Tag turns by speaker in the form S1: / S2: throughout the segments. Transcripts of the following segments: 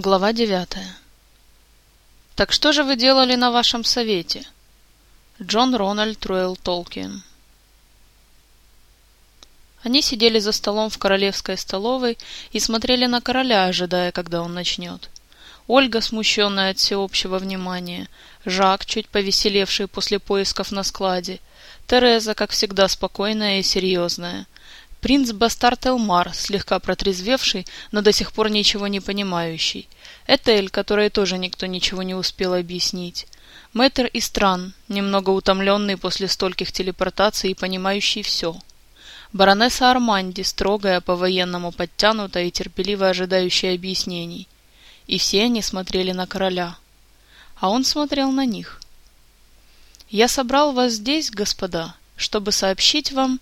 S1: Глава девятая. Так что же вы делали на вашем совете? Джон Рональд Руэлл Толкин. Они сидели за столом в королевской столовой и смотрели на короля, ожидая, когда он начнет. Ольга, смущенная от всеобщего внимания, Жак, чуть повеселевший после поисков на складе, Тереза, как всегда, спокойная и серьезная — Принц Бастард Элмар, слегка протрезвевший, но до сих пор ничего не понимающий. Этель, которой тоже никто ничего не успел объяснить. Мэтр и Стран, немного утомленный после стольких телепортаций и понимающий все. Баронесса Арманди, строгая, по-военному подтянутая и терпеливо ожидающая объяснений. И все они смотрели на короля. А он смотрел на них. «Я собрал вас здесь, господа, чтобы сообщить вам...»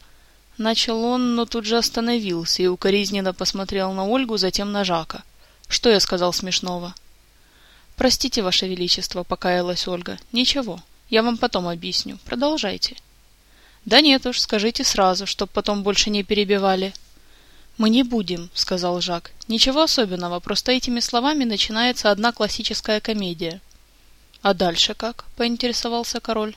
S1: Начал он, но тут же остановился и укоризненно посмотрел на Ольгу, затем на Жака. «Что я сказал смешного?» «Простите, Ваше Величество», — покаялась Ольга. «Ничего, я вам потом объясню. Продолжайте». «Да нет уж, скажите сразу, чтоб потом больше не перебивали». «Мы не будем», — сказал Жак. «Ничего особенного, просто этими словами начинается одна классическая комедия». «А дальше как?» — поинтересовался король.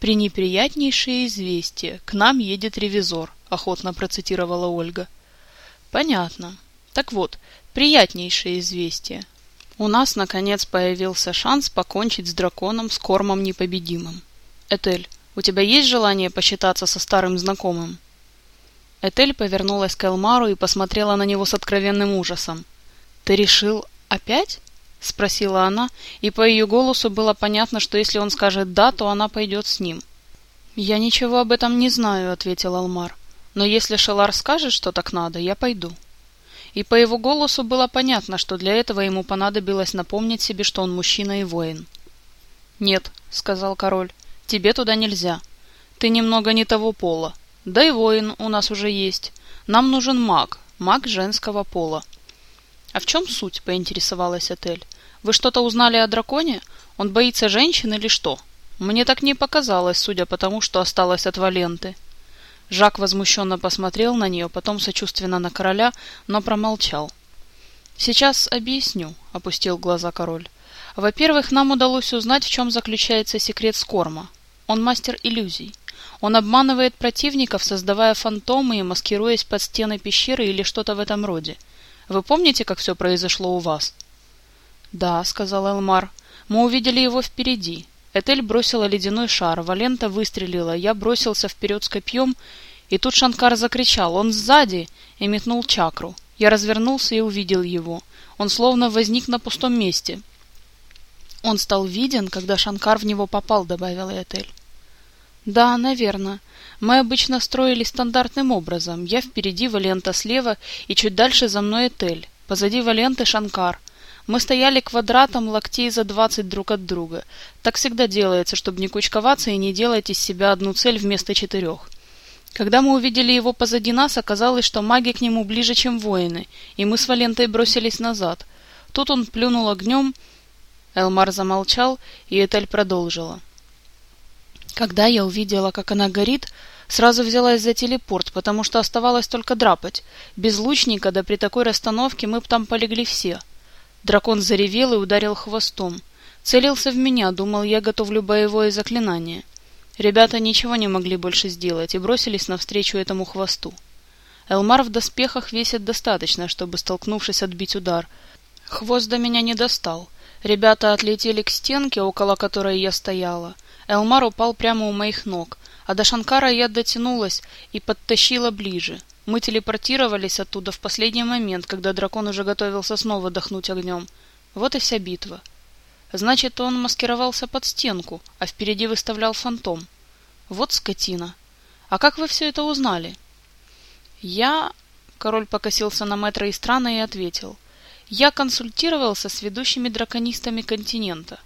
S1: «Пренеприятнейшее известие. К нам едет ревизор», — охотно процитировала Ольга. «Понятно. Так вот, приятнейшее известие. У нас, наконец, появился шанс покончить с драконом с кормом непобедимым. Этель, у тебя есть желание посчитаться со старым знакомым?» Этель повернулась к Элмару и посмотрела на него с откровенным ужасом. «Ты решил опять?» — спросила она, и по ее голосу было понятно, что если он скажет «да», то она пойдет с ним. «Я ничего об этом не знаю», — ответил Алмар. «Но если Шелар скажет, что так надо, я пойду». И по его голосу было понятно, что для этого ему понадобилось напомнить себе, что он мужчина и воин. «Нет», — сказал король, — «тебе туда нельзя. Ты немного не того пола. Да и воин у нас уже есть. Нам нужен маг, маг женского пола». «А в чем суть?» — поинтересовалась Отель. «Вы что-то узнали о драконе? Он боится женщин или что? Мне так не показалось, судя по тому, что осталось от Валенты». Жак возмущенно посмотрел на нее, потом сочувственно на короля, но промолчал. «Сейчас объясню», — опустил глаза король. «Во-первых, нам удалось узнать, в чем заключается секрет Скорма. Он мастер иллюзий. Он обманывает противников, создавая фантомы и маскируясь под стены пещеры или что-то в этом роде. Вы помните, как все произошло у вас?» «Да», — сказал Элмар. «Мы увидели его впереди. Этель бросила ледяной шар, Валента выстрелила, я бросился вперед с копьем, и тут Шанкар закричал «Он сзади!» и метнул чакру. Я развернулся и увидел его. Он словно возник на пустом месте. «Он стал виден, когда Шанкар в него попал», — добавила Этель. «Да, наверное. Мы обычно строили стандартным образом. Я впереди, Валента слева, и чуть дальше за мной Этель. Позади Валенты Шанкар. Мы стояли квадратом локтей за двадцать друг от друга. Так всегда делается, чтобы не кучковаться и не делать из себя одну цель вместо четырех. Когда мы увидели его позади нас, оказалось, что маги к нему ближе, чем воины, и мы с Валентой бросились назад. Тут он плюнул огнем. Элмар замолчал, и Этель продолжила. Когда я увидела, как она горит, сразу взялась за телепорт, потому что оставалось только драпать. Без лучника, да при такой расстановке мы б там полегли все. Дракон заревел и ударил хвостом. Целился в меня, думал, я готовлю боевое заклинание. Ребята ничего не могли больше сделать и бросились навстречу этому хвосту. Элмар в доспехах весит достаточно, чтобы, столкнувшись, отбить удар. Хвост до меня не достал. Ребята отлетели к стенке, около которой я стояла — Элмар упал прямо у моих ног, а до Шанкара я дотянулась и подтащила ближе. Мы телепортировались оттуда в последний момент, когда дракон уже готовился снова дохнуть огнем. Вот и вся битва. Значит, он маскировался под стенку, а впереди выставлял фантом. Вот скотина. А как вы все это узнали? Я... Король покосился на мэтра и страна и ответил. Я консультировался с ведущими драконистами континента.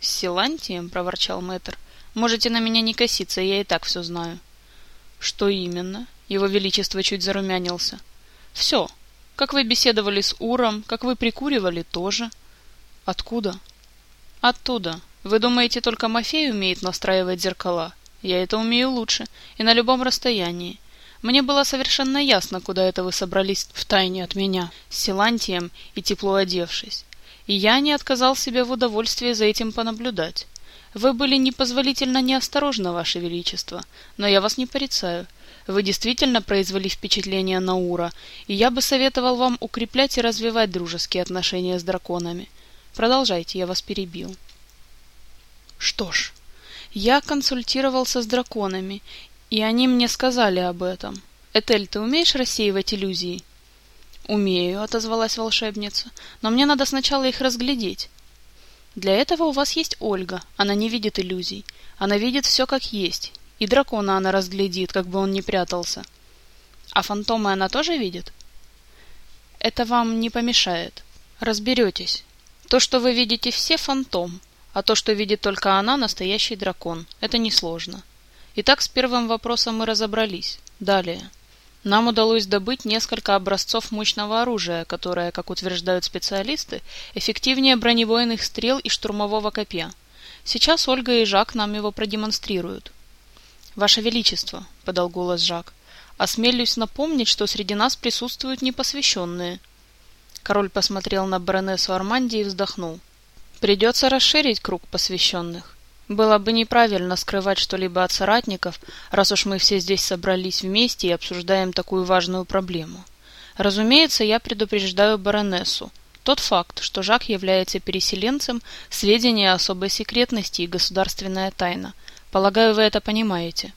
S1: «С Силантием?» — проворчал мэтр. «Можете на меня не коситься, я и так все знаю». «Что именно?» — его величество чуть зарумянился. «Все. Как вы беседовали с Уром, как вы прикуривали, тоже». «Откуда?» «Оттуда. Вы думаете, только Мафей умеет настраивать зеркала? Я это умею лучше, и на любом расстоянии. Мне было совершенно ясно, куда это вы собрались втайне от меня, с Силантием и тепло одевшись. И я не отказал себе в удовольствии за этим понаблюдать. Вы были непозволительно неосторожны, Ваше Величество, но я вас не порицаю. Вы действительно произвели впечатление на Ура, и я бы советовал вам укреплять и развивать дружеские отношения с драконами. Продолжайте, я вас перебил. Что ж, я консультировался с драконами, и они мне сказали об этом. Этель, ты умеешь рассеивать иллюзии? Умею, отозвалась волшебница, но мне надо сначала их разглядеть. Для этого у вас есть Ольга, она не видит иллюзий. Она видит все как есть, и дракона она разглядит, как бы он ни прятался. А фантомы она тоже видит? Это вам не помешает. Разберетесь. То, что вы видите все, фантом, а то, что видит только она, настоящий дракон. Это несложно. Итак, с первым вопросом мы разобрались. Далее. Нам удалось добыть несколько образцов мощного оружия, которое, как утверждают специалисты, эффективнее бронебойных стрел и штурмового копья. Сейчас Ольга и Жак нам его продемонстрируют. «Ваше Величество», — подал голос Жак, — «осмелюсь напомнить, что среди нас присутствуют непосвященные». Король посмотрел на баронессу Арманди и вздохнул. «Придется расширить круг посвященных. Было бы неправильно скрывать что-либо от соратников, раз уж мы все здесь собрались вместе и обсуждаем такую важную проблему. Разумеется, я предупреждаю баронессу. Тот факт, что Жак является переселенцем, сведения особой секретности и государственная тайна. Полагаю, вы это понимаете.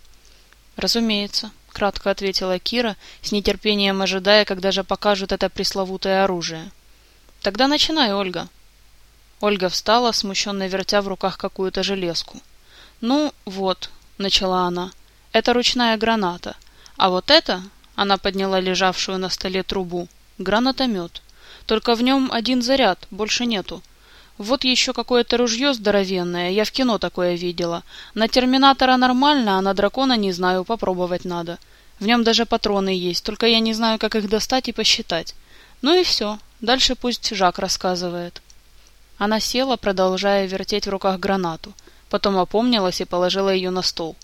S1: Разумеется, кратко ответила Кира, с нетерпением ожидая, когда же покажут это пресловутое оружие. Тогда начинай, Ольга. Ольга встала, смущенно вертя в руках какую-то железку. «Ну, вот», — начала она, — «это ручная граната. А вот это...» — она подняла лежавшую на столе трубу. «Гранатомет. Только в нем один заряд, больше нету. Вот еще какое-то ружье здоровенное, я в кино такое видела. На Терминатора нормально, а на Дракона не знаю, попробовать надо. В нем даже патроны есть, только я не знаю, как их достать и посчитать. Ну и все, дальше пусть Жак рассказывает». Она села, продолжая вертеть в руках гранату. Потом опомнилась и положила ее на стол.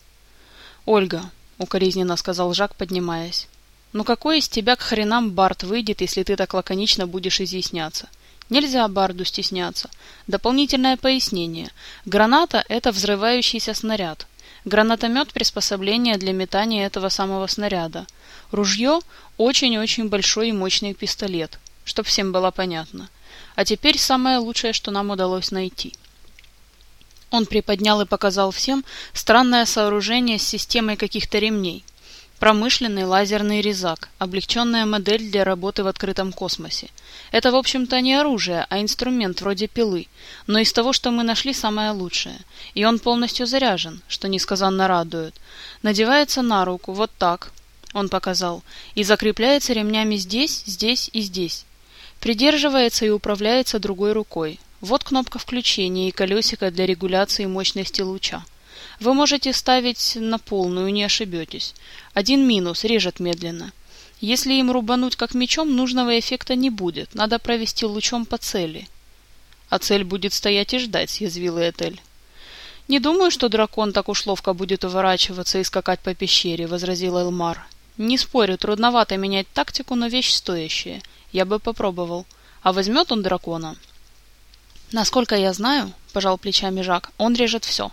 S1: «Ольга», — укоризненно сказал Жак, поднимаясь, — «ну какой из тебя к хренам Барт выйдет, если ты так лаконично будешь изъясняться? Нельзя Барду стесняться. Дополнительное пояснение. Граната — это взрывающийся снаряд. Гранатомет — приспособление для метания этого самого снаряда. Ружье — очень-очень большой и мощный пистолет, чтоб всем было понятно. А теперь самое лучшее, что нам удалось найти. Он приподнял и показал всем странное сооружение с системой каких-то ремней. Промышленный лазерный резак, облегченная модель для работы в открытом космосе. Это, в общем-то, не оружие, а инструмент вроде пилы, но из того, что мы нашли, самое лучшее. И он полностью заряжен, что несказанно радует. Надевается на руку, вот так, он показал, и закрепляется ремнями здесь, здесь и здесь. Придерживается и управляется другой рукой. Вот кнопка включения и колесико для регуляции мощности луча. Вы можете ставить на полную, не ошибетесь. Один минус, режет медленно. Если им рубануть как мечом, нужного эффекта не будет, надо провести лучом по цели. А цель будет стоять и ждать, съязвила Этель. «Не думаю, что дракон так уж ловко будет уворачиваться и скакать по пещере», — возразил Элмар. «Не спорю, трудновато менять тактику, но вещь стоящая. Я бы попробовал. А возьмет он дракона? Насколько я знаю, пожал плечами Жак, он режет все.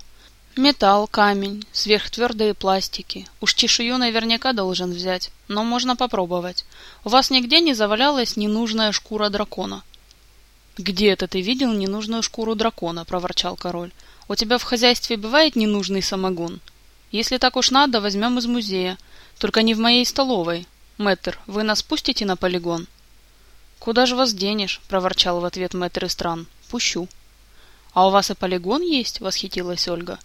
S1: Металл, камень, сверхтвердые пластики. Уж чешую наверняка должен взять, но можно попробовать. У вас нигде не завалялась ненужная шкура дракона? Где это ты видел ненужную шкуру дракона? проворчал король. У тебя в хозяйстве бывает ненужный самогон? Если так уж надо, возьмем из музея. Только не в моей столовой. Мэтр, вы нас пустите на полигон? «Куда же вас денешь?» — проворчал в ответ мэтр из стран. «Пущу». «А у вас и полигон есть?» — восхитилась Ольга.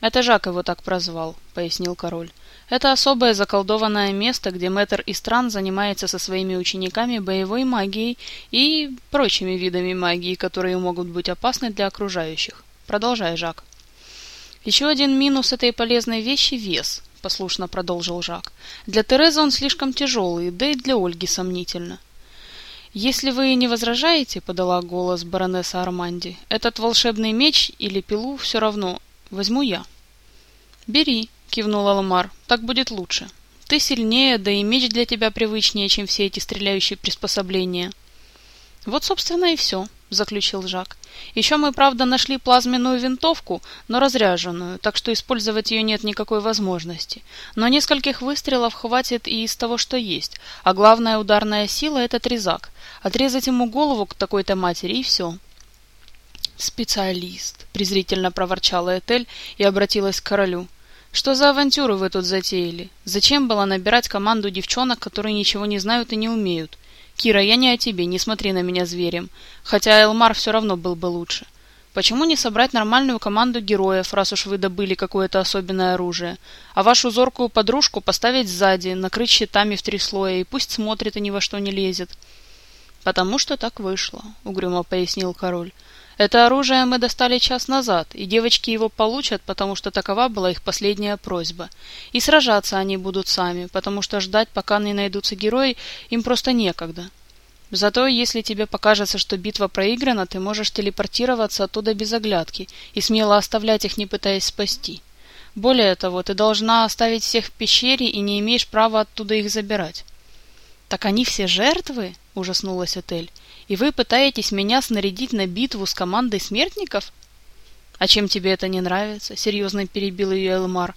S1: «Это Жак его так прозвал», — пояснил король. «Это особое заколдованное место, где мэтр Истран занимается со своими учениками боевой магией и прочими видами магии, которые могут быть опасны для окружающих. Продолжай, Жак». «Еще один минус этой полезной вещи — вес», — послушно продолжил Жак. «Для Терезы он слишком тяжелый, да и для Ольги сомнительно. «Если вы не возражаете, — подала голос баронесса Арманди, — этот волшебный меч или пилу все равно возьму я». «Бери», — кивнул Ламар, — «так будет лучше. Ты сильнее, да и меч для тебя привычнее, чем все эти стреляющие приспособления. Вот, собственно, и все, заключил Жак. Еще мы, правда, нашли плазменную винтовку, но разряженную, так что использовать ее нет никакой возможности. Но нескольких выстрелов хватит и из того, что есть. А главная ударная сила — это трезак. Отрезать ему голову к такой-то матери, и все. «Специалист», — презрительно проворчала Этель и обратилась к королю. Что за авантюру вы тут затеяли? Зачем было набирать команду девчонок, которые ничего не знают и не умеют? Кира, я не о тебе, не смотри на меня зверем. Хотя Элмар все равно был бы лучше. Почему не собрать нормальную команду героев, раз уж вы добыли какое-то особенное оружие? А вашу зоркую подружку поставить сзади, накрыть щитами в три слоя, и пусть смотрит и ни во что не лезет. «Потому что так вышло», — угрюмо пояснил король. Это оружие мы достали час назад, и девочки его получат, потому что такова была их последняя просьба. И сражаться они будут сами, потому что ждать, пока не найдутся герои, им просто некогда. Зато, если тебе покажется, что битва проиграна, ты можешь телепортироваться оттуда без оглядки и смело оставлять их, не пытаясь спасти. Более того, ты должна оставить всех в пещере и не имеешь права оттуда их забирать. «Так они все жертвы?» – ужаснулась Отель. И вы пытаетесь меня снарядить на битву с командой смертников? А чем тебе это не нравится? Серьезно перебил ее Элмар.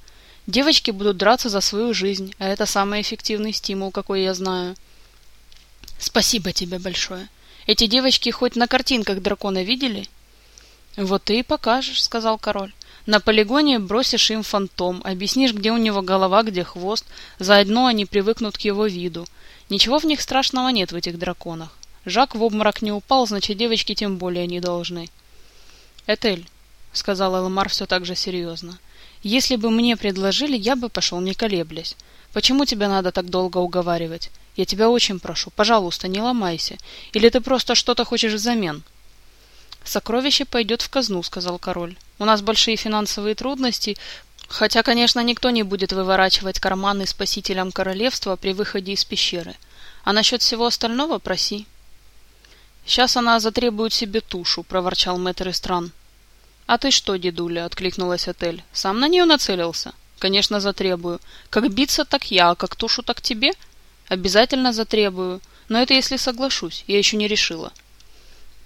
S1: Девочки будут драться за свою жизнь, а это самый эффективный стимул, какой я знаю. Спасибо тебе большое. Эти девочки хоть на картинках дракона видели? Вот ты и покажешь, сказал король. На полигоне бросишь им фантом, объяснишь, где у него голова, где хвост, заодно они привыкнут к его виду. Ничего в них страшного нет в этих драконах. Жак в обморок не упал, значит, девочки тем более не должны. «Этель», — сказал Элмар все так же серьезно, — «если бы мне предложили, я бы пошел, не колеблясь. Почему тебя надо так долго уговаривать? Я тебя очень прошу, пожалуйста, не ломайся. Или ты просто что-то хочешь взамен?» «Сокровище пойдет в казну», — сказал король. «У нас большие финансовые трудности, хотя, конечно, никто не будет выворачивать карманы спасителям королевства при выходе из пещеры. А насчет всего остального проси». «Сейчас она затребует себе тушу», — проворчал мэтр Истран. «А ты что, дедуля?» — откликнулась Отель. «Сам на нее нацелился?» «Конечно, затребую. Как биться, так я, а как тушу, так тебе?» «Обязательно затребую. Но это если соглашусь. Я еще не решила».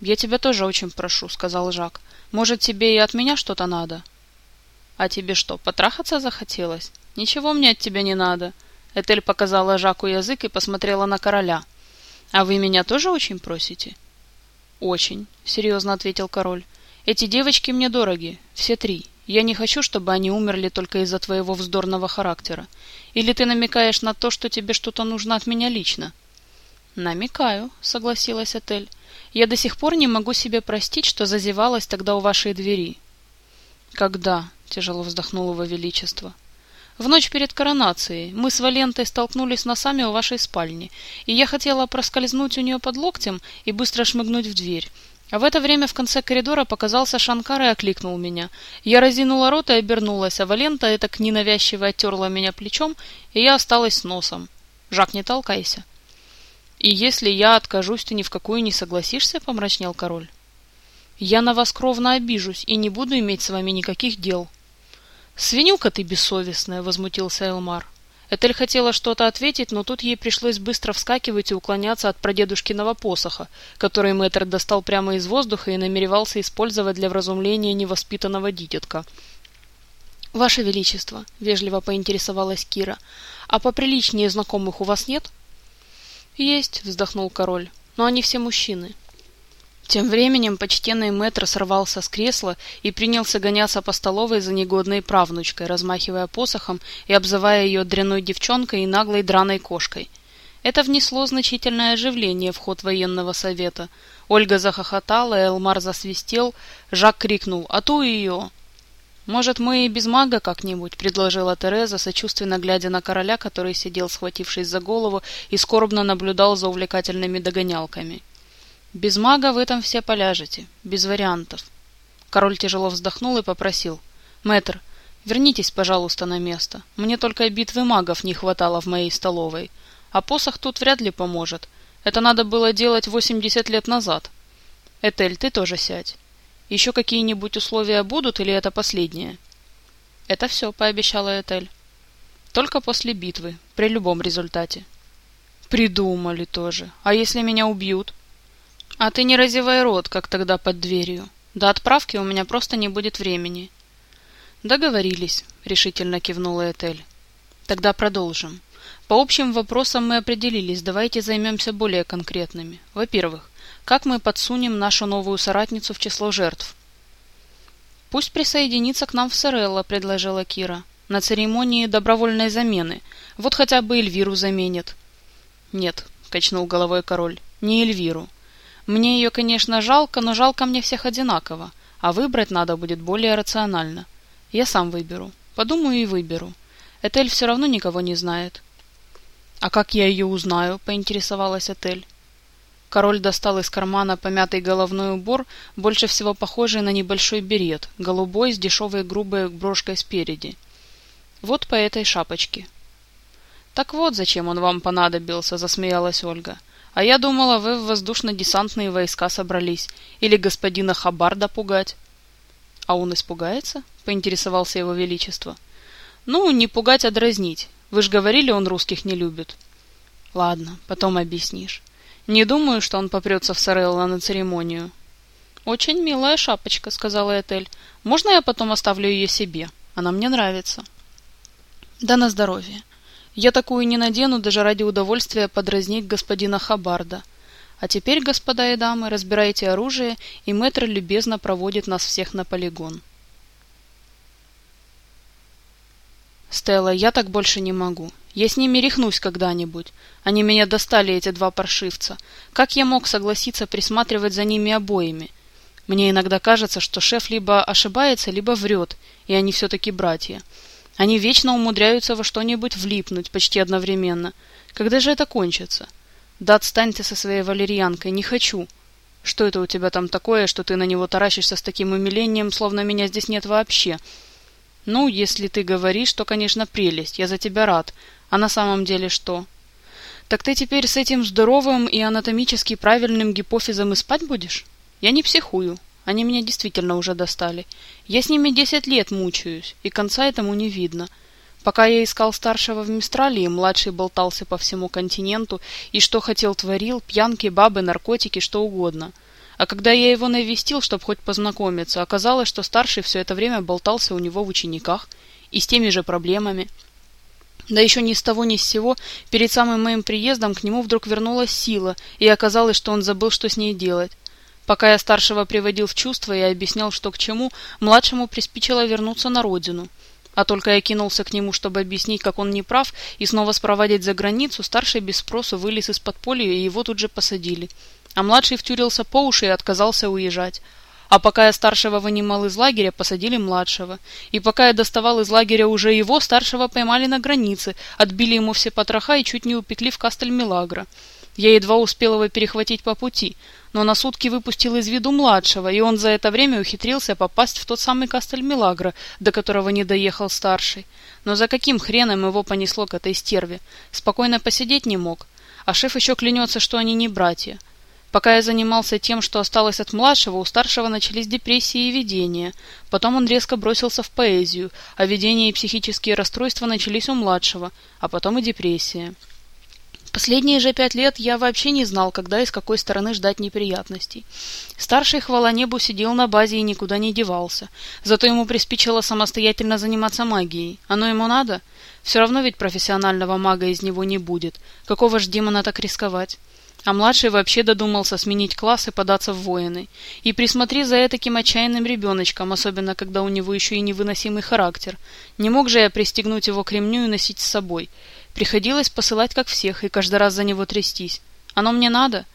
S1: «Я тебя тоже очень прошу», — сказал Жак. «Может, тебе и от меня что-то надо?» «А тебе что, потрахаться захотелось?» «Ничего мне от тебя не надо». Этель показала Жаку язык и посмотрела на короля. «А вы меня тоже очень просите?» «Очень», — серьезно ответил король. «Эти девочки мне дороги, все три. Я не хочу, чтобы они умерли только из-за твоего вздорного характера. Или ты намекаешь на то, что тебе что-то нужно от меня лично?» «Намекаю», — согласилась Отель. «Я до сих пор не могу себе простить, что зазевалась тогда у вашей двери». «Когда?» — тяжело вздохнуло его величество. В ночь перед коронацией мы с Валентой столкнулись носами у вашей спальни, и я хотела проскользнуть у нее под локтем и быстро шмыгнуть в дверь. А в это время в конце коридора показался Шанкар и окликнул меня. Я разинула рот и обернулась, а Валента это к ненавязчиво оттерла меня плечом, и я осталась с носом. Жак, не толкайся. И если я откажусь, ты ни в какую не согласишься, помрачнел король. Я на вас кровно обижусь и не буду иметь с вами никаких дел. «Свинюка ты бессовестная!» — возмутился Элмар. Этель хотела что-то ответить, но тут ей пришлось быстро вскакивать и уклоняться от прадедушкиного посоха, который мэтр достал прямо из воздуха и намеревался использовать для вразумления невоспитанного дитятка. «Ваше Величество», — вежливо поинтересовалась Кира, — «а поприличнее знакомых у вас нет?» «Есть», — вздохнул король, — «но они все мужчины». Тем временем почтенный мэтр сорвался с кресла и принялся гоняться по столовой за негодной правнучкой, размахивая посохом и обзывая ее дряной девчонкой и наглой драной кошкой. Это внесло значительное оживление в ход военного совета. Ольга захохотала, Элмар засвистел, Жак крикнул «А ту ее!» «Может, мы и без мага как-нибудь?» — предложила Тереза, сочувственно глядя на короля, который сидел, схватившись за голову, и скорбно наблюдал за увлекательными догонялками. Без мага вы там все поляжете, без вариантов. Король тяжело вздохнул и попросил. Мэтр, вернитесь, пожалуйста, на место. Мне только битвы магов не хватало в моей столовой. А посох тут вряд ли поможет. Это надо было делать восемьдесят лет назад. Этель, ты тоже сядь. Еще какие-нибудь условия будут или это последнее? Это все, пообещала Этель. Только после битвы, при любом результате. Придумали тоже. А если меня убьют? А ты не разевай рот, как тогда под дверью. До отправки у меня просто не будет времени. Договорились, решительно кивнула Этель. Тогда продолжим. По общим вопросам мы определились, давайте займемся более конкретными. Во-первых, как мы подсунем нашу новую соратницу в число жертв? Пусть присоединится к нам в Сорелло, предложила Кира. На церемонии добровольной замены. Вот хотя бы Эльвиру заменит. Нет, качнул головой король, не Эльвиру. Мне ее, конечно, жалко, но жалко мне всех одинаково, а выбрать надо будет более рационально. Я сам выберу. Подумаю и выберу. Этель все равно никого не знает. «А как я ее узнаю?» — поинтересовалась Этель. Король достал из кармана помятый головной убор, больше всего похожий на небольшой берет, голубой с дешевой грубой брошкой спереди. Вот по этой шапочке. «Так вот, зачем он вам понадобился», — засмеялась Ольга. «А я думала, вы в воздушно-десантные войска собрались. Или господина Хабарда пугать». «А он испугается?» — поинтересовался его величество. «Ну, не пугать, а дразнить. Вы же говорили, он русских не любит». «Ладно, потом объяснишь. Не думаю, что он попрется в Сорелло на церемонию». «Очень милая шапочка», — сказала Этель. «Можно я потом оставлю ее себе? Она мне нравится». «Да на здоровье». Я такую не надену даже ради удовольствия подразнить господина Хабарда. А теперь, господа и дамы, разбирайте оружие, и мэтр любезно проводит нас всех на полигон. Стелла, я так больше не могу. Я с ними рехнусь когда-нибудь. Они меня достали, эти два паршивца. Как я мог согласиться присматривать за ними обоими? Мне иногда кажется, что шеф либо ошибается, либо врет, и они все-таки братья. Они вечно умудряются во что-нибудь влипнуть почти одновременно. Когда же это кончится? Да отстань ты со своей валерьянкой, не хочу. Что это у тебя там такое, что ты на него таращишься с таким умилением, словно меня здесь нет вообще? Ну, если ты говоришь, то, конечно, прелесть, я за тебя рад. А на самом деле что? Так ты теперь с этим здоровым и анатомически правильным гипофизом и спать будешь? Я не психую. Они меня действительно уже достали. Я с ними десять лет мучаюсь, и конца этому не видно. Пока я искал старшего в Мистралии, младший болтался по всему континенту, и что хотел творил, пьянки, бабы, наркотики, что угодно. А когда я его навестил, чтобы хоть познакомиться, оказалось, что старший все это время болтался у него в учениках, и с теми же проблемами. Да еще ни с того ни с сего, перед самым моим приездом к нему вдруг вернулась сила, и оказалось, что он забыл, что с ней делать. Пока я старшего приводил в чувство и объяснял, что к чему, младшему приспичило вернуться на родину. А только я кинулся к нему, чтобы объяснить, как он не прав, и снова спроводить за границу, старший без спросу вылез из подполья, и его тут же посадили. А младший втюрился по уши и отказался уезжать. А пока я старшего вынимал из лагеря, посадили младшего. И пока я доставал из лагеря уже его, старшего поймали на границе, отбили ему все потроха и чуть не упекли в Кастель-Милагро. Я едва успел его перехватить по пути, но на сутки выпустил из виду младшего, и он за это время ухитрился попасть в тот самый Кастель Милагро, до которого не доехал старший. Но за каким хреном его понесло к этой стерве? Спокойно посидеть не мог. А шеф еще клянется, что они не братья. Пока я занимался тем, что осталось от младшего, у старшего начались депрессии и видения. Потом он резко бросился в поэзию, а видения и психические расстройства начались у младшего, а потом и депрессия. Последние же пять лет я вообще не знал, когда и с какой стороны ждать неприятностей. Старший, хвала небу, сидел на базе и никуда не девался. Зато ему приспичило самостоятельно заниматься магией. Оно ему надо? Все равно ведь профессионального мага из него не будет. Какого ж демона так рисковать? А младший вообще додумался сменить класс и податься в воины. И присмотри за этаким отчаянным ребеночком, особенно когда у него еще и невыносимый характер. Не мог же я пристегнуть его к ремню и носить с собой. Приходилось посылать как всех и каждый раз за него трястись. Оно мне надо?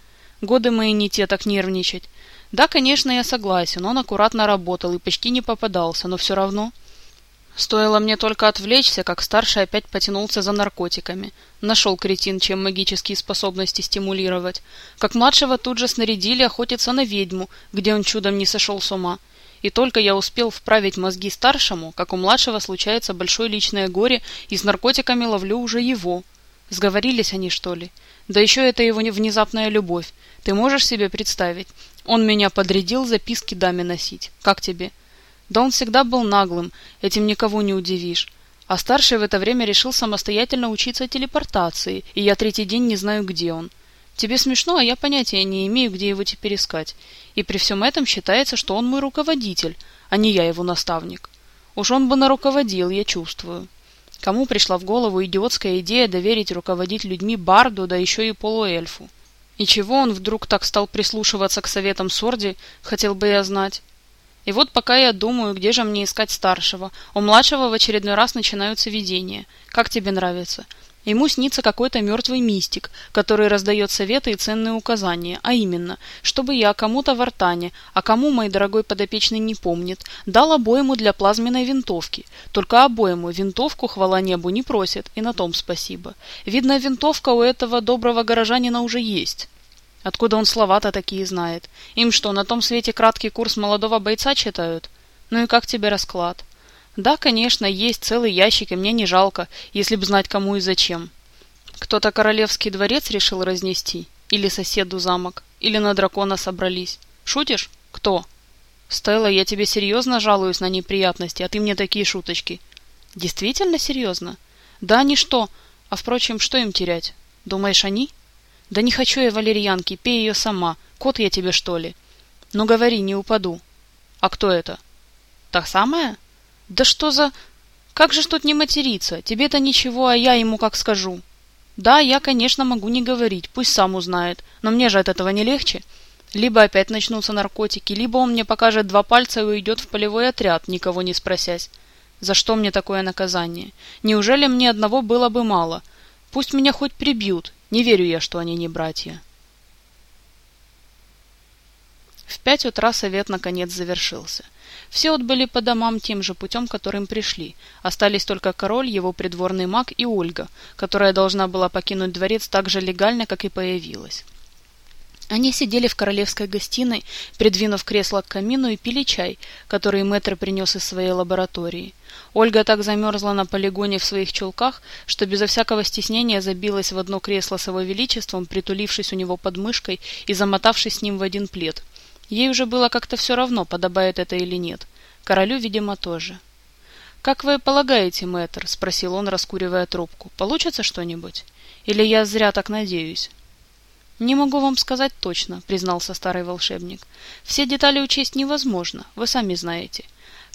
S1: Годы мои не те так нервничать. Да, конечно, я согласен, он аккуратно работал и почти не попадался, но все равно... Стоило мне только отвлечься, как старший опять потянулся за наркотиками. Нашел кретин, чем магические способности стимулировать. Как младшего тут же снарядили охотиться на ведьму, где он чудом не сошел с ума. И только я успел вправить мозги старшему, как у младшего случается большое личное горе, и с наркотиками ловлю уже его. Сговорились они, что ли? Да еще это его внезапная любовь. Ты можешь себе представить? Он меня подрядил записки даме носить. Как тебе? Да он всегда был наглым, этим никого не удивишь. А старший в это время решил самостоятельно учиться телепортации, и я третий день не знаю, где он. Тебе смешно, а я понятия не имею, где его теперь искать. И при всем этом считается, что он мой руководитель, а не я его наставник. Уж он бы наруководил, я чувствую. Кому пришла в голову идиотская идея доверить руководить людьми Барду, да еще и полуэльфу? И чего он вдруг так стал прислушиваться к советам Сорди, хотел бы я знать. И вот пока я думаю, где же мне искать старшего, у младшего в очередной раз начинаются видения. Как тебе нравится? Ему снится какой-то мертвый мистик, который раздает советы и ценные указания, а именно, чтобы я кому-то в артане, а кому мой дорогой подопечный не помнит, дал обоему для плазменной винтовки. Только обоему винтовку, хвала небу, не просят, и на том спасибо. Видно, винтовка у этого доброго горожанина уже есть. Откуда он слова-то такие знает? Им что, на том свете краткий курс молодого бойца читают? Ну и как тебе расклад? Да, конечно, есть целый ящик, и мне не жалко, если б знать кому и зачем. Кто-то королевский дворец решил разнести? Или соседу замок? Или на дракона собрались? Шутишь? Кто? Стелла, я тебе серьезно жалуюсь на неприятности, а ты мне такие шуточки. Действительно серьезно? Да они что? А впрочем, что им терять? Думаешь, они? Да не хочу я валерьянки, пей ее сама. Кот я тебе, что ли? Ну говори, не упаду. А кто это? Та самая? Да что за... Как же тут не материться? Тебе-то ничего, а я ему как скажу. Да, я, конечно, могу не говорить, пусть сам узнает, но мне же от этого не легче. Либо опять начнутся наркотики, либо он мне покажет два пальца и уйдет в полевой отряд, никого не спросясь. За что мне такое наказание? Неужели мне одного было бы мало? Пусть меня хоть прибьют, не верю я, что они не братья. В пять утра совет наконец завершился. Все отбыли по домам тем же путем, которым пришли. Остались только король, его придворный маг и Ольга, которая должна была покинуть дворец так же легально, как и появилась. Они сидели в королевской гостиной, придвинув кресло к камину и пили чай, который мэтр принес из своей лаборатории. Ольга так замерзла на полигоне в своих чулках, что безо всякого стеснения забилась в одно кресло с его величеством, притулившись у него под мышкой и замотавшись с ним в один плед – Ей уже было как-то все равно, подобает это или нет. Королю, видимо, тоже. «Как вы полагаете, мэтр?» — спросил он, раскуривая трубку. «Получится что-нибудь? Или я зря так надеюсь?» «Не могу вам сказать точно», — признался старый волшебник. «Все детали учесть невозможно, вы сами знаете.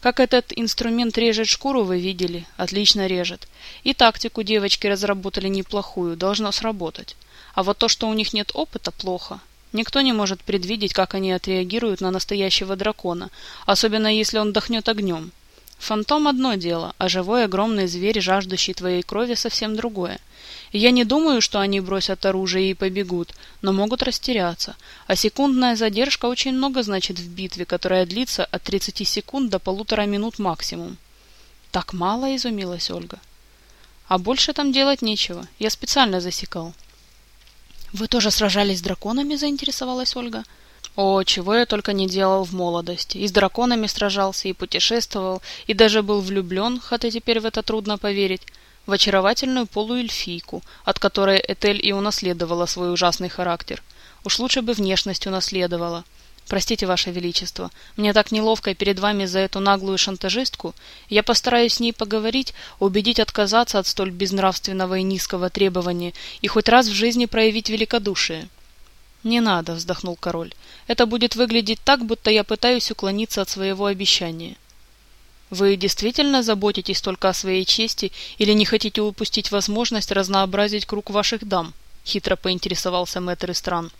S1: Как этот инструмент режет шкуру, вы видели? Отлично режет. И тактику девочки разработали неплохую, должно сработать. А вот то, что у них нет опыта, плохо. Никто не может предвидеть, как они отреагируют на настоящего дракона, особенно если он дохнет огнем. Фантом одно дело, а живой огромный зверь, жаждущий твоей крови, совсем другое. Я не думаю, что они бросят оружие и побегут, но могут растеряться. А секундная задержка очень много значит в битве, которая длится от 30 секунд до полутора минут максимум. Так мало, изумилась Ольга. А больше там делать нечего, я специально засекал. «Вы тоже сражались с драконами?» – заинтересовалась Ольга. «О, чего я только не делал в молодости. И с драконами сражался, и путешествовал, и даже был влюблен, хотя теперь в это трудно поверить, в очаровательную полуэльфийку, от которой Этель и унаследовала свой ужасный характер. Уж лучше бы внешность унаследовала. Простите, Ваше Величество, мне так неловко перед вами за эту наглую шантажистку. Я постараюсь с ней поговорить, убедить отказаться от столь безнравственного и низкого требования и хоть раз в жизни проявить великодушие. «Не надо», — вздохнул король. «Это будет выглядеть так, будто я пытаюсь уклониться от своего обещания». «Вы действительно заботитесь только о своей чести или не хотите упустить возможность разнообразить круг ваших дам?» — хитро поинтересовался мэтр из стран.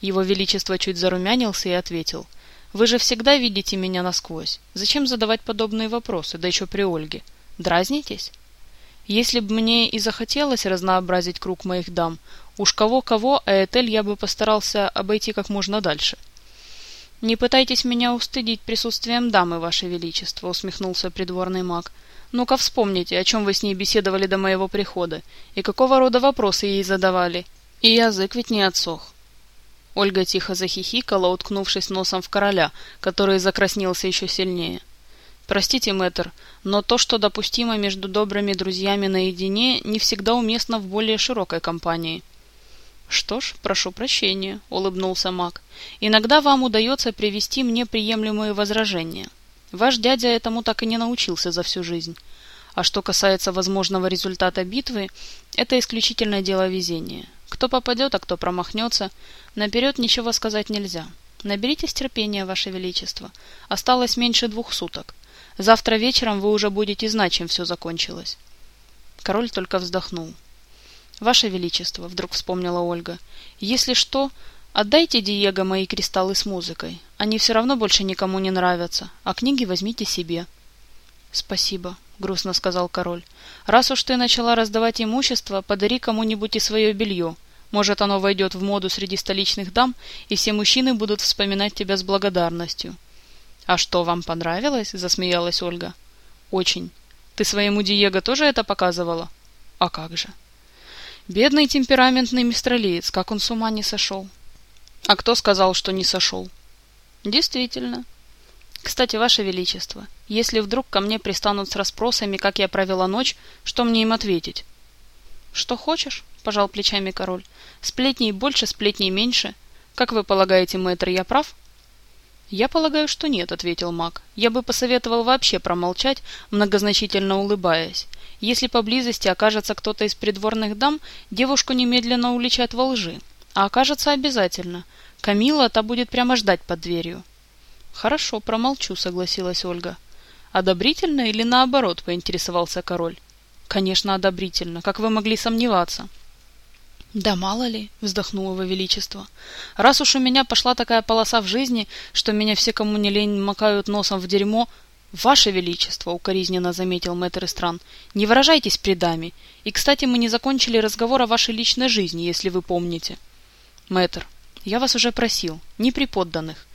S1: Его Величество чуть зарумянился и ответил. «Вы же всегда видите меня насквозь. Зачем задавать подобные вопросы, да еще при Ольге? Дразнитесь?» Если бы мне и захотелось разнообразить круг моих дам, уж кого-кого, а Этель я бы постарался обойти как можно дальше. «Не пытайтесь меня устыдить присутствием дамы, Ваше Величество», — усмехнулся придворный маг. «Ну-ка вспомните, о чем вы с ней беседовали до моего прихода, и какого рода вопросы ей задавали. И язык ведь не отсох. Ольга тихо захихикала, уткнувшись носом в короля, который закраснелся еще сильнее. «Простите, мэтр, но то, что допустимо между добрыми друзьями наедине, не всегда уместно в более широкой компании». «Что ж, прошу прощения», — улыбнулся маг. «Иногда вам удается привести мне приемлемые возражения. Ваш дядя этому так и не научился за всю жизнь. А что касается возможного результата битвы, это исключительно дело везения. Кто попадет, а кто промахнется, наперед ничего сказать нельзя. Наберитесь терпения, Ваше Величество. Осталось меньше двух суток. Завтра вечером вы уже будете знать, чем все закончилось. Король только вздохнул. Ваше Величество, вдруг вспомнила Ольга, если что, отдайте Диего мои кристаллы с музыкой. Они все равно больше никому не нравятся, а книги возьмите себе. Спасибо, грустно сказал король. Раз уж ты начала раздавать имущество, подари кому-нибудь и свое белье. Может, оно войдет в моду среди столичных дам, и все мужчины будут вспоминать тебя с благодарностью. «А что, вам понравилось?» – засмеялась Ольга. «Очень. Ты своему Диего тоже это показывала?» «А как же?» «Бедный темпераментный мистралиец, как он с ума не сошел!» «А кто сказал, что не сошел?» «Действительно. Кстати, Ваше Величество, если вдруг ко мне пристанут с расспросами, как я провела ночь, что мне им ответить?» «Что хочешь?» – пожал плечами король. «Сплетней больше, сплетней меньше. Как вы полагаете, мэтр, я прав?» «Я полагаю, что нет», — ответил маг. «Я бы посоветовал вообще промолчать, многозначительно улыбаясь. Если поблизости окажется кто-то из придворных дам, девушку немедленно уличат во лжи. А окажется обязательно. Камила та будет прямо ждать под дверью». «Хорошо, промолчу», — согласилась Ольга. «Одобрительно или наоборот?» — поинтересовался король. «Конечно, одобрительно. Как вы могли сомневаться?» «Да мало ли», — вздохнуло его величество. «Раз уж у меня пошла такая полоса в жизни, что меня все, кому не лень, макают носом в дерьмо...» «Ваше Величество», — укоризненно заметил мэтр Истран, — «не выражайтесь предами. И, кстати, мы не закончили разговор о вашей личной жизни, если вы помните». «Мэтр, я вас уже просил, не при подданных.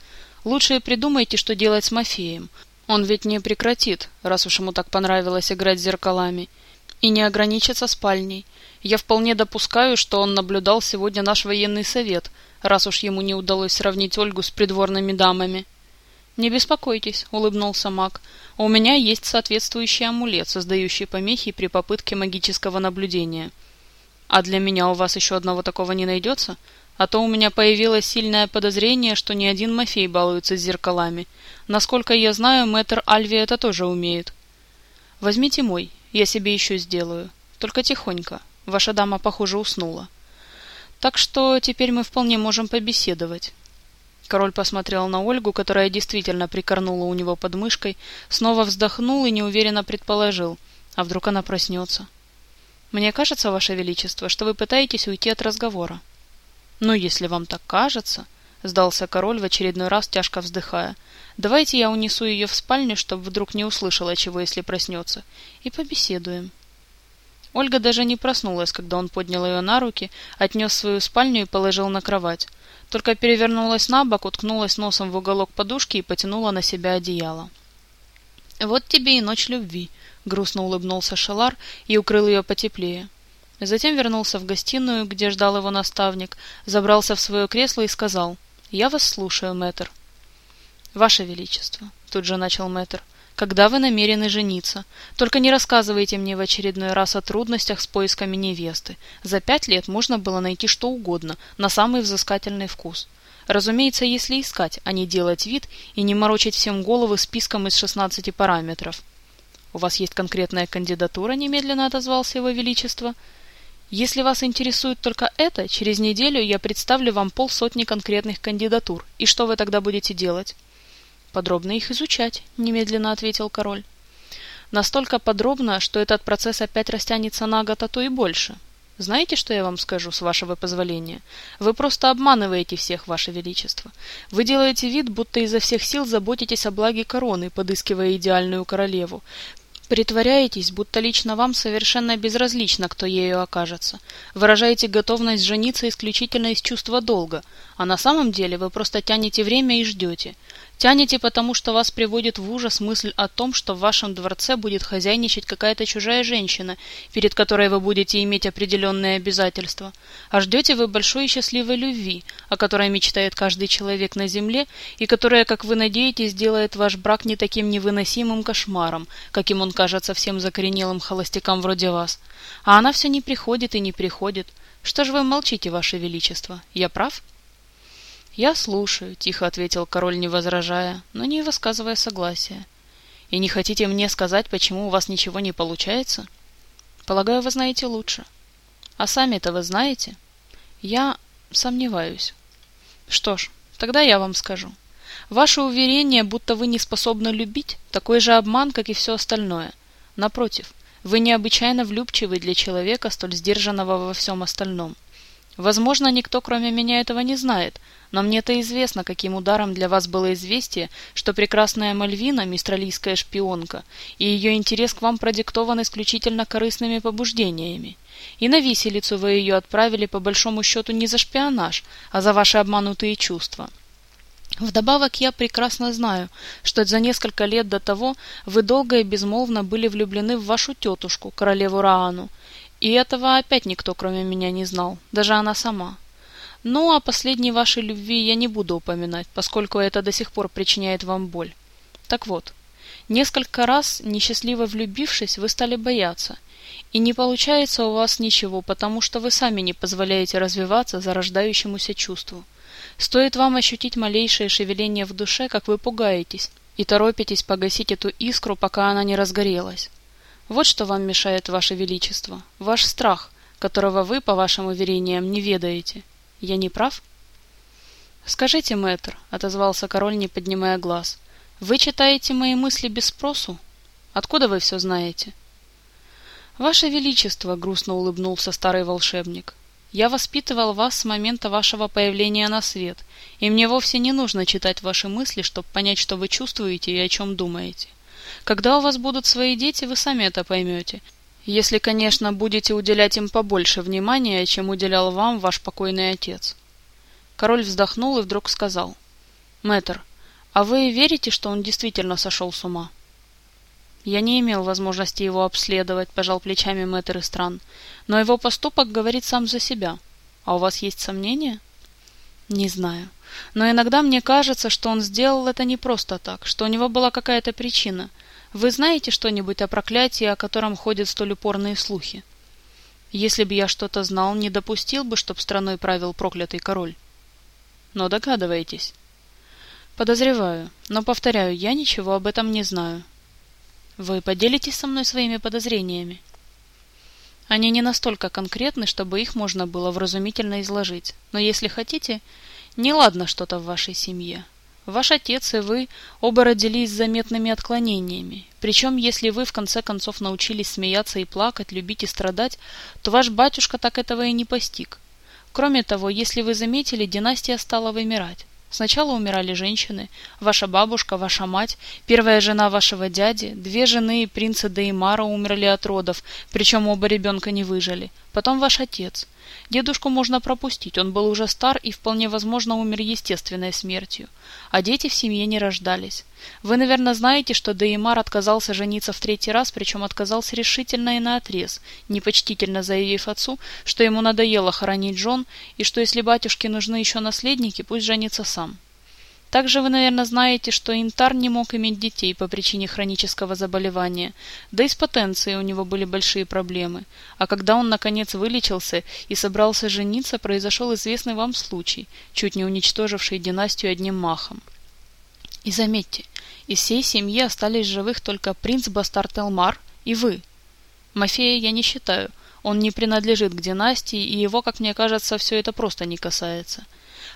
S1: Лучше придумайте, что делать с Мафеем. Он ведь не прекратит, раз уж ему так понравилось играть с зеркалами, и не ограничится спальней. Я вполне допускаю, что он наблюдал сегодня наш военный совет, раз уж ему не удалось сравнить Ольгу с придворными дамами. «Не беспокойтесь», — улыбнулся маг. «У меня есть соответствующий амулет, создающий помехи при попытке магического наблюдения». «А для меня у вас еще одного такого не найдется? А то у меня появилось сильное подозрение, что ни один Мафей балуется с зеркалами. Насколько я знаю, мэтр Альви это тоже умеет». «Возьмите мой, я себе еще сделаю. Только тихонько, Ваша дама, похоже, уснула. Так что теперь мы вполне можем побеседовать. Король посмотрел на Ольгу, которая действительно прикорнула у него под мышкой, снова вздохнул и неуверенно предположил, а вдруг она проснется. «Мне кажется, Ваше Величество, что вы пытаетесь уйти от разговора». «Ну, если вам так кажется», — сдался король в очередной раз, тяжко вздыхая, — «давайте я унесу ее в спальню, чтобы вдруг не услышала чего, если проснется, и побеседуем». Ольга даже не проснулась, когда он поднял ее на руки, отнес свою спальню и положил на кровать. Только перевернулась на бок, уткнулась носом в уголок подушки и потянула на себя одеяло. «Вот тебе и ночь любви», — грустно улыбнулся Шалар и укрыл ее потеплее. Затем вернулся в гостиную, где ждал его наставник, забрался в свое кресло и сказал «Я вас слушаю, мэтр». «Ваше Величество», — тут же начал мэтр, — когда вы намерены жениться. Только не рассказывайте мне в очередной раз о трудностях с поисками невесты. За пять лет можно было найти что угодно, на самый взыскательный вкус. Разумеется, если искать, а не делать вид и не морочить всем головы списком из 16 параметров. «У вас есть конкретная кандидатура?» – немедленно отозвался его величество. «Если вас интересует только это, через неделю я представлю вам полсотни конкретных кандидатур. И что вы тогда будете делать?» Подробно их изучать, немедленно ответил король. Настолько подробно, что этот процесс опять растянется на год, а то и больше. Знаете, что я вам скажу, с вашего позволения? Вы просто обманываете всех, ваше величество. Вы делаете вид, будто изо всех сил заботитесь о благе короны, подыскивая идеальную королеву. Притворяетесь, будто лично вам совершенно безразлично, кто ею окажется. Выражаете готовность жениться исключительно из чувства долга, а на самом деле вы просто тянете время и ждете. Тянете, потому что вас приводит в ужас мысль о том, что в вашем дворце будет хозяйничать какая-то чужая женщина, перед которой вы будете иметь определенные обязательства. А ждете вы большой и счастливой любви, о которой мечтает каждый человек на земле, и которая, как вы надеетесь, сделает ваш брак не таким невыносимым кошмаром, каким он кажется всем закоренелым холостякам вроде вас. А она все не приходит и не приходит. Что же вы молчите, ваше величество? Я прав?» «Я слушаю», — тихо ответил король, не возражая, но не высказывая согласия. И не хотите мне сказать, почему у вас ничего не получается? Полагаю, вы знаете лучше. А сами-то вы знаете? Я сомневаюсь. Что ж, тогда я вам скажу. Ваше уверение, будто вы не способны любить, такой же обман, как и все остальное. Напротив, вы необычайно влюбчивы для человека, столь сдержанного во всем остальном. Возможно, никто кроме меня этого не знает, но мне-то известно, каким ударом для вас было известие, что прекрасная Мальвина, мистралийская шпионка, и ее интерес к вам продиктован исключительно корыстными побуждениями. И на виселицу вы ее отправили по большому счету не за шпионаж, а за ваши обманутые чувства. Вдобавок я прекрасно знаю, что за несколько лет до того вы долго и безмолвно были влюблены в вашу тетушку, королеву Раану, и этого опять никто, кроме меня, не знал, даже она сама. Ну, о последней вашей любви я не буду упоминать, поскольку это до сих пор причиняет вам боль. Так вот, несколько раз, несчастливо влюбившись, вы стали бояться, и не получается у вас ничего, потому что вы сами не позволяете развиваться зарождающемуся чувству. Стоит вам ощутить малейшее шевеление в душе, как вы пугаетесь, и торопитесь погасить эту искру, пока она не разгорелась. Вот что вам мешает, Ваше Величество, ваш страх, которого вы, по вашим уверениям, не ведаете. Я не прав? Скажите, мэтр, отозвался король, не поднимая глаз, вы читаете мои мысли без спросу? Откуда вы все знаете? Ваше Величество, грустно улыбнулся старый волшебник, я воспитывал вас с момента вашего появления на свет, и мне вовсе не нужно читать ваши мысли, чтобы понять, что вы чувствуете и о чем думаете. Когда у вас будут свои дети, вы сами это поймете. Если, конечно, будете уделять им побольше внимания, чем уделял вам ваш покойный отец. Король вздохнул и вдруг сказал. «Мэтр, а вы верите, что он действительно сошел с ума?» «Я не имел возможности его обследовать», — пожал плечами мэтр стран. «Но его поступок говорит сам за себя. А у вас есть сомнения?» «Не знаю. Но иногда мне кажется, что он сделал это не просто так, что у него была какая-то причина. Вы знаете что-нибудь о проклятии, о котором ходят столь упорные слухи? Если бы я что-то знал, не допустил бы, чтоб страной правил проклятый король. Но догадываетесь. Подозреваю, но, повторяю, я ничего об этом не знаю. Вы поделитесь со мной своими подозрениями? Они не настолько конкретны, чтобы их можно было вразумительно изложить, но если хотите, неладно что-то в вашей семье. Ваш отец и вы оба родились с заметными отклонениями. Причем, если вы в конце концов научились смеяться и плакать, любить и страдать, то ваш батюшка так этого и не постиг. Кроме того, если вы заметили, династия стала вымирать. Сначала умирали женщины, ваша бабушка, ваша мать, первая жена вашего дяди, две жены принца Деймара умерли от родов, причем оба ребенка не выжили. Потом ваш отец. Дедушку можно пропустить, он был уже стар и вполне возможно умер естественной смертью. А дети в семье не рождались. Вы, наверное, знаете, что Деймар отказался жениться в третий раз, причем отказался решительно и наотрез, непочтительно заявив отцу, что ему надоело хоронить жен, и что если батюшке нужны еще наследники, пусть женится сам. Также вы, наверное, знаете, что Интар не мог иметь детей по причине хронического заболевания, да и с потенцией у него были большие проблемы. А когда он, наконец, вылечился и собрался жениться, произошел известный вам случай, чуть не уничтоживший династию одним махом. И заметьте, из всей семьи остались живых только принц Бастард Элмар и вы. Мафея я не считаю, он не принадлежит к династии, и его, как мне кажется, все это просто не касается.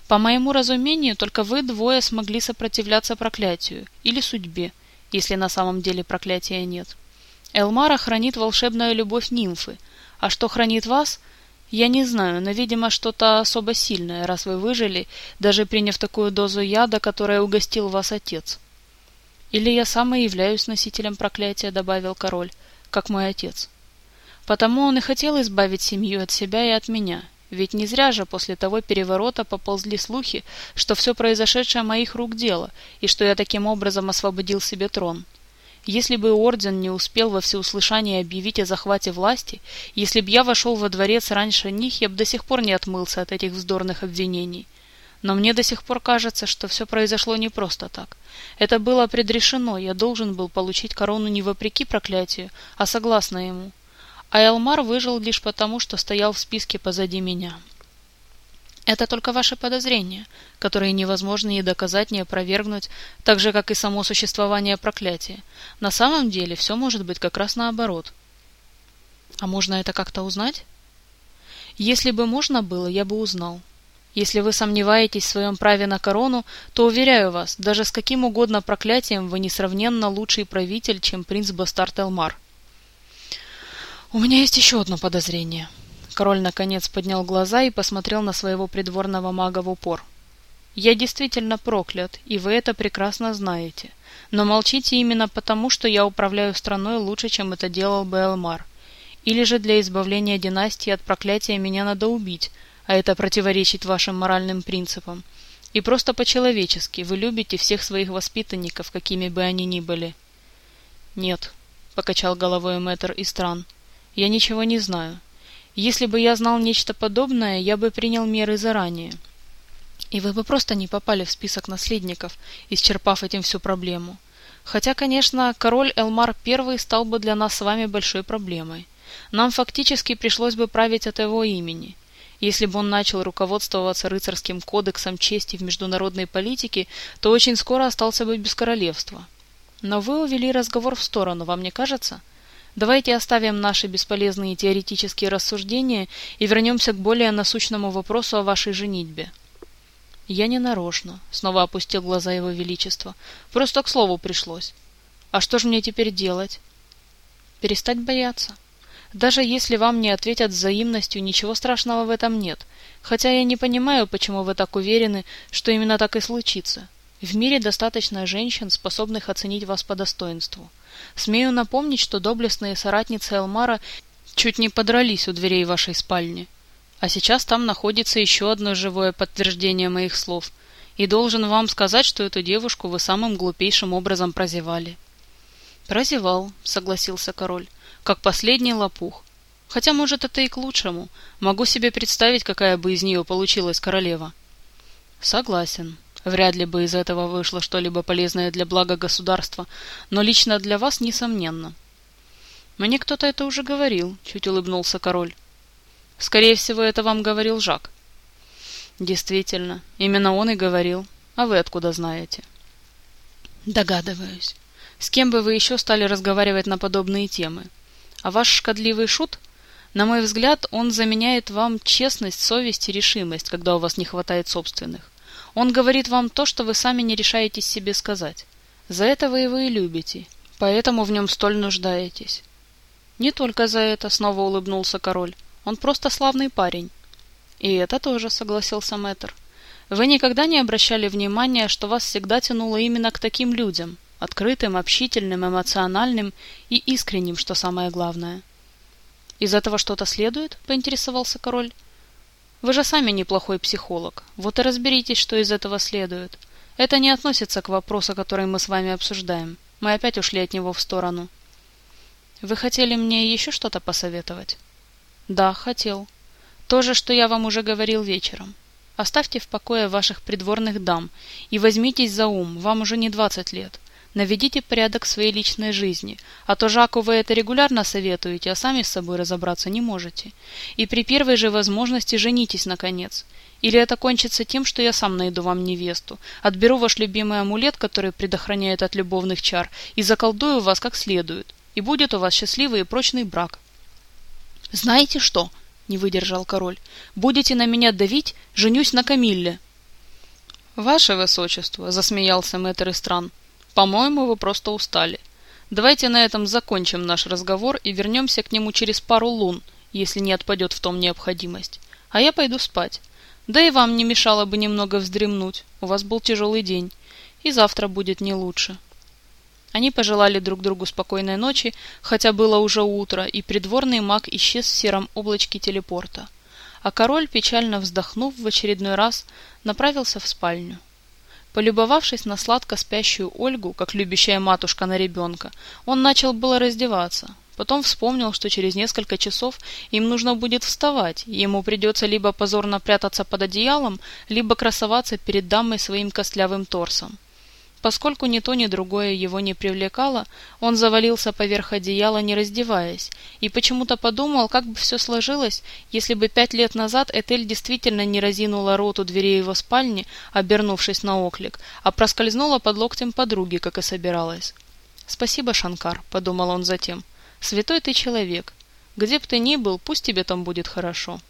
S1: По моему разумению, только вы двое смогли сопротивляться проклятию или судьбе, если на самом деле проклятия нет. Элмара хранит волшебная любовь нимфы, а что хранит вас, я не знаю, но, видимо, что-то особо сильное, раз вы выжили, даже приняв такую дозу яда, которая угостил вас отец. Или я сам и являюсь носителем проклятия, добавил король, как мой отец. Потому он и хотел избавить семью от себя и от меня, ведь не зря же после того переворота поползли слухи, что все произошедшее моих рук дело, и что я таким образом освободил себе трон. Если бы орден не успел во всеуслышание объявить о захвате власти, если б я вошел во дворец раньше них, я бы до сих пор не отмылся от этих вздорных обвинений. Но мне до сих пор кажется, что все произошло не просто так. Это было предрешено, я должен был получить корону не вопреки проклятию, а согласно ему а Элмар выжил лишь потому, что стоял в списке позади меня. Это только ваши подозрения, которые невозможно ни доказать, ни опровергнуть, так же, как и само существование проклятия. На самом деле все может быть как раз наоборот. А можно это как-то узнать? Если бы можно было, я бы узнал. Если вы сомневаетесь в своем праве на корону, то, уверяю вас, даже с каким угодно проклятием вы несравненно лучший правитель, чем принц Бастарт Элмар. У меня есть еще одно подозрение. Король наконец поднял глаза и посмотрел на своего придворного мага в упор. «Я действительно проклят, и вы это прекрасно знаете. Но молчите именно потому, что я управляю страной лучше, чем это делал бы Элмар. Или же для избавления династии от проклятия меня надо убить, а это противоречит вашим моральным принципам. И просто по-человечески вы любите всех своих воспитанников, какими бы они ни были». «Нет», — покачал головой мэтр из стран, — «я ничего не знаю». Если бы я знал нечто подобное, я бы принял меры заранее. И вы бы просто не попали в список наследников, исчерпав этим всю проблему. Хотя, конечно, король Элмар I стал бы для нас с вами большой проблемой. Нам фактически пришлось бы править от его имени. Если бы он начал руководствоваться рыцарским кодексом чести в международной политике, то очень скоро остался бы без королевства. Но вы увели разговор в сторону, вам не кажется? — Давайте оставим наши бесполезные теоретические рассуждения и вернемся к более насущному вопросу о вашей женитьбе. Я не нарочно, снова опустил глаза его величества. Просто к слову пришлось. А что же мне теперь делать? Перестать бояться. Даже если вам не ответят взаимностью, ничего страшного в этом нет. Хотя я не понимаю, почему вы так уверены, что именно так и случится. В мире достаточно женщин, способных оценить вас по достоинству. Смею напомнить, что доблестные соратницы Элмара чуть не подрались у дверей вашей спальни. А сейчас там находится еще одно живое подтверждение моих слов. И должен вам сказать, что эту девушку вы самым глупейшим образом прозевали. Прозевал, согласился король, как последний лопух. Хотя, может, это и к лучшему. Могу себе представить, какая бы из нее получилась королева. Согласен, Вряд ли бы из этого вышло что-либо полезное для блага государства, но лично для вас несомненно. Мне кто-то это уже говорил, чуть улыбнулся король. Скорее всего, это вам говорил Жак. Действительно, именно он и говорил. А вы откуда знаете? Догадываюсь. С кем бы вы еще стали разговаривать на подобные темы? А ваш шкодливый шут? На мой взгляд, он заменяет вам честность, совесть и решимость, когда у вас не хватает собственных. Он говорит вам то, что вы сами не решаетесь себе сказать. За это вы его и любите, поэтому в нем столь нуждаетесь. Не только за это, снова улыбнулся король. Он просто славный парень. И это тоже, согласился мэтр. Вы никогда не обращали внимания, что вас всегда тянуло именно к таким людям, открытым, общительным, эмоциональным и искренним, что самое главное. Из этого что-то следует? поинтересовался король. Вы же сами неплохой психолог. Вот и разберитесь, что из этого следует. Это не относится к вопросу, который мы с вами обсуждаем. Мы опять ушли от него в сторону. Вы хотели мне еще что-то посоветовать? Да, хотел. То же, что я вам уже говорил вечером. Оставьте в покое ваших придворных дам и возьмитесь за ум, вам уже не двадцать лет. Наведите порядок в своей личной жизни, а то Жаку вы это регулярно советуете, а сами с собой разобраться не можете. И при первой же возможности женитесь, наконец. Или это кончится тем, что я сам найду вам невесту, отберу ваш любимый амулет, который предохраняет от любовных чар, и заколдую вас как следует. И будет у вас счастливый и прочный брак. «Знаете что?» — не выдержал король. «Будете на меня давить, женюсь на Камилле». «Ваше высочество», — засмеялся мэтр Истран, — по-моему, вы просто устали. Давайте на этом закончим наш разговор и вернемся к нему через пару лун, если не отпадет в том необходимость. А я пойду спать. Да и вам не мешало бы немного вздремнуть. У вас был тяжелый день. И завтра будет не лучше. Они пожелали друг другу спокойной ночи, хотя было уже утро, и придворный маг исчез в сером облачке телепорта. А король, печально вздохнув в очередной раз, направился в спальню. Полюбовавшись на сладко спящую Ольгу, как любящая матушка на ребенка, он начал было раздеваться. Потом вспомнил, что через несколько часов им нужно будет вставать, ему придется либо позорно прятаться под одеялом, либо красоваться перед дамой своим костлявым торсом. Поскольку ни то, ни другое его не привлекало, он завалился поверх одеяла, не раздеваясь, и почему-то подумал, как бы все сложилось, если бы пять лет назад Этель действительно не разинула рот у двери его спальни, обернувшись на оклик, а проскользнула под локтем подруги, как и собиралась. «Спасибо, Шанкар», — подумал он затем. «Святой ты человек. Где б ты ни был, пусть тебе там будет хорошо».